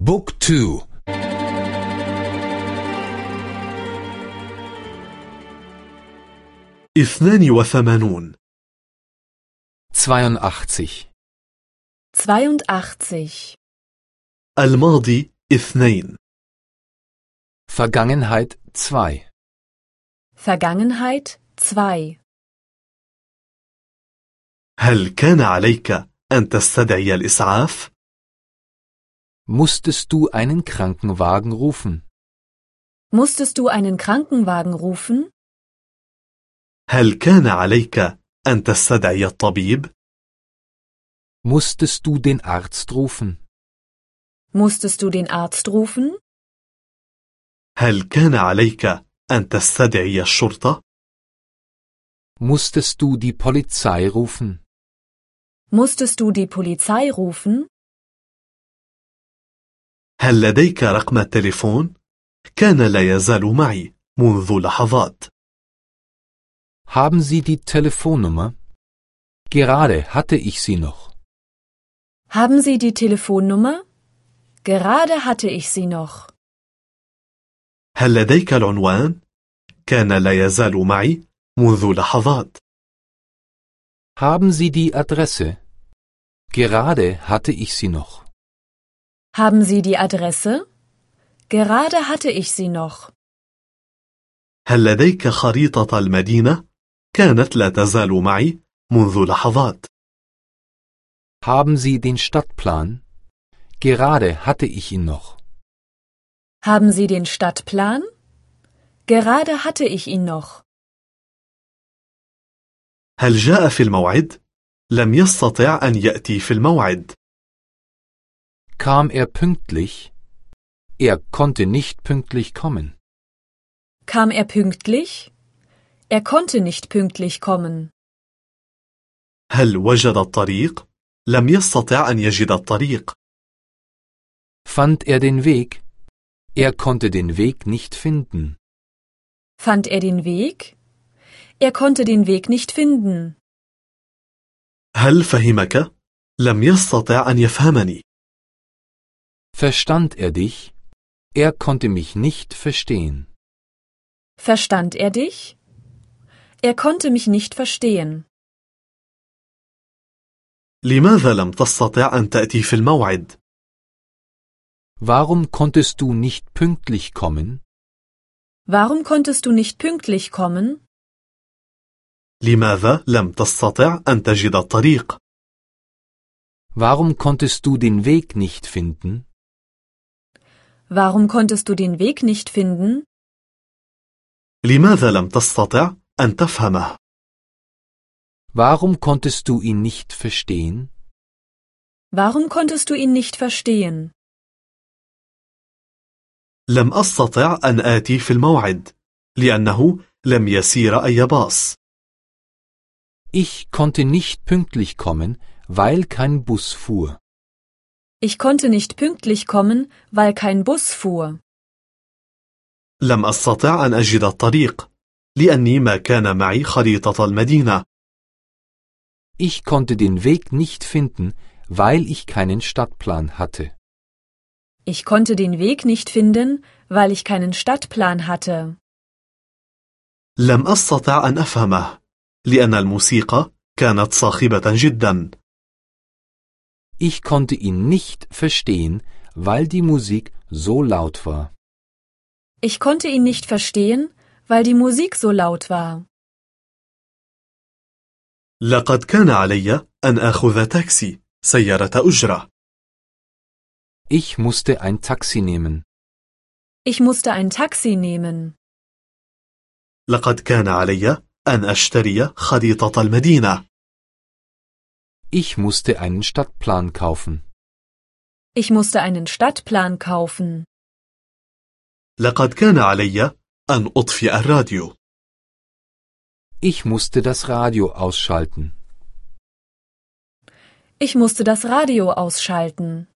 بوك تو اثنان وثمانون 82 82. الماضي اثنين Vergangenheit 2 Vergangenheit 2. هل كان عليك أن تستدعي الإسعاف؟ Musstest du einen Krankenwagen rufen? Musstest du einen Krankenwagen rufen? هل كان عليك أن تستدعي الطبيب؟ Musstest du den Arzt rufen? Musstest du den Arzt rufen? هل كان عليك أن تستدعي الشرطة؟ Musstest du die Polizei rufen? Musstest du die Polizei rufen? هل لديك رقم التليفون؟ كان لا يزال معي منذ لحظات Haben Sie die Telefonnummer? Gerade hatte ich sie noch. Haben Sie die Telefonnummer? Gerade hatte ich sie noch. هل لديك العنوان؟ كان لا يزال معي منذ لحظات Haben Sie die Adresse? Gerade hatte ich sie noch. Haben Sie die Adresse? Gerade hatte ich sie noch. هل لديك خريطة المدينة؟ كانت لا تزال معي منذ لحظات Haben Sie den Stadtplan? Gerade hatte ich ihn noch. Haben Sie den Stadtplan? Gerade hatte ich ihn noch. هل جاء في الموعد؟ لم يستطع أن يأتي في الموعد Kam er pünktlich? Er konnte nicht pünktlich kommen. Kam er pünktlich? Er konnte nicht pünktlich kommen. هل وجد الطريق؟ لم يستطع أن يجد الطريق Fand er den Weg? Er konnte den Weg nicht finden. Fand er den Weg? Er konnte den Weg nicht finden. هل فهمك؟ لم يستطع أن يفهمني Verstand er dich? Er konnte mich nicht verstehen. Verstand er dich? Er konnte mich nicht verstehen. لماذا لم تستطع أن تأتي في الموعد؟ Warum konntest du nicht pünktlich kommen? Warum konntest du nicht pünktlich kommen? لماذا لم تستطع أن تجد الطريق؟ Warum konntest du den Weg nicht finden? Warum konntest du den Weg nicht finden? لماذا لم تستطع أن تفهمه؟ Warum konntest du ihn nicht verstehen? Warum konntest du ihn nicht verstehen? لم أستطع أن آتي في الموعد لأنه لم يسير أي باص Ich konnte nicht pünktlich kommen, weil kein Bus fuhr. Ich konnte nicht pünktlich kommen, weil kein Bus fuhr. لم أستطع أن أجد الطريق لأني ما كان معي خريطة المدينة Ich konnte den Weg nicht finden, weil ich keinen Stadtplan hatte. Ich konnte den Weg nicht finden, weil ich keinen Stadtplan hatte. لم أستطع أن أفهمه لأن الموسيقى كانت صاخبة جدا Ich konnte ihn nicht verstehen, weil die Musik so laut war. Ich konnte ihn nicht verstehen, weil die Musik so laut war. لقد كان علي أن أخذ تاكسي سيارة أجرة Ich musste ein Taxi nehmen. Ich musste ein Taxi nehmen. لقد كان علي أن أشتري خريطة المدينة Ich musste einen Stadtplan kaufen. Ich musste einen Stadtplan kaufen. لقد كان علي أن أطفئ الراديو Ich musste das Radio ausschalten. Ich musste das Radio ausschalten.